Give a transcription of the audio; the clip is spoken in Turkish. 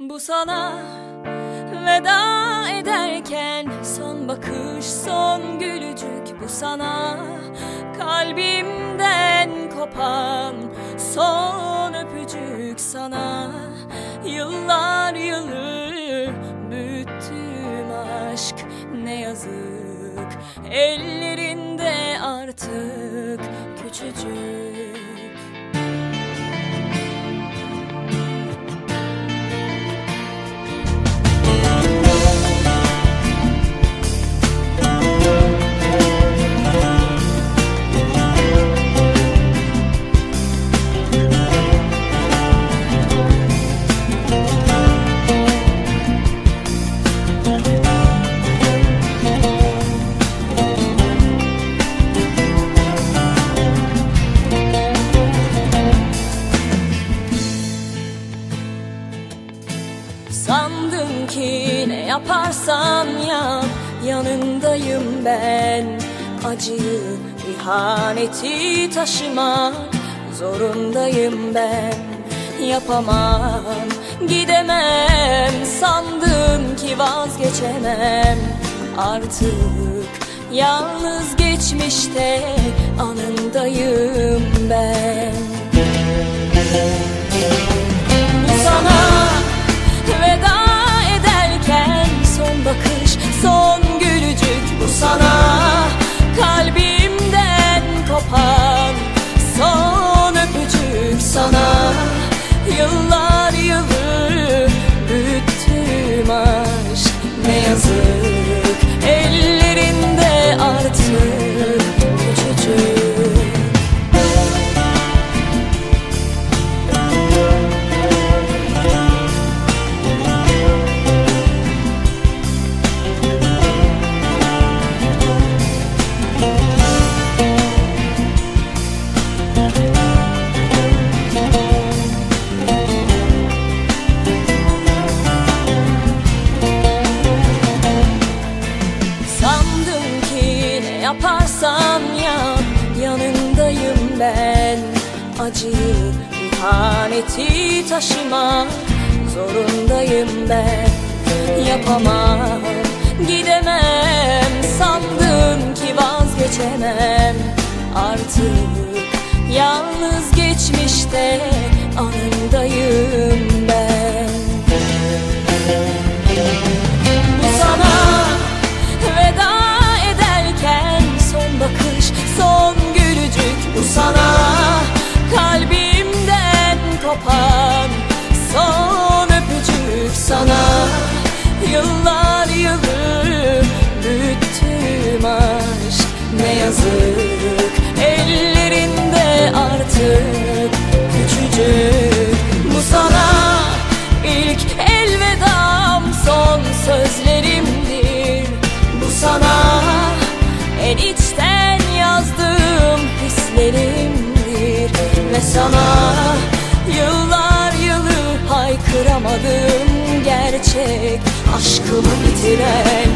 Bu sana veda ederken son bakış son gülücük. Bu sana kalbimden kopan son öpücük. Sana yıllar yılı büyüttüm aşk. Ne yazık ellerinde artık küçücük ki ne yaparsan yap yanındayım ben. Acıyı ihaneti taşımak zorundayım ben. Yapamam gidemem sandın ki vazgeçemem. Artık yalnız geçmişte anındayım ben Acıyı ihaneti taşımak zorundayım ben. Yapamam gidemem sandın ki vazgeçemem. Artık yalnız geçmişte kopan son öpücük sana. Yıllar yılı büyüttüm aşk ne yazık. Ellerinde artık küçücük bu sana. İlk elvedam son sözlerimdir bu sana. En içten yazdığım hislerimdir ve sana gerçek aşkımı bitiren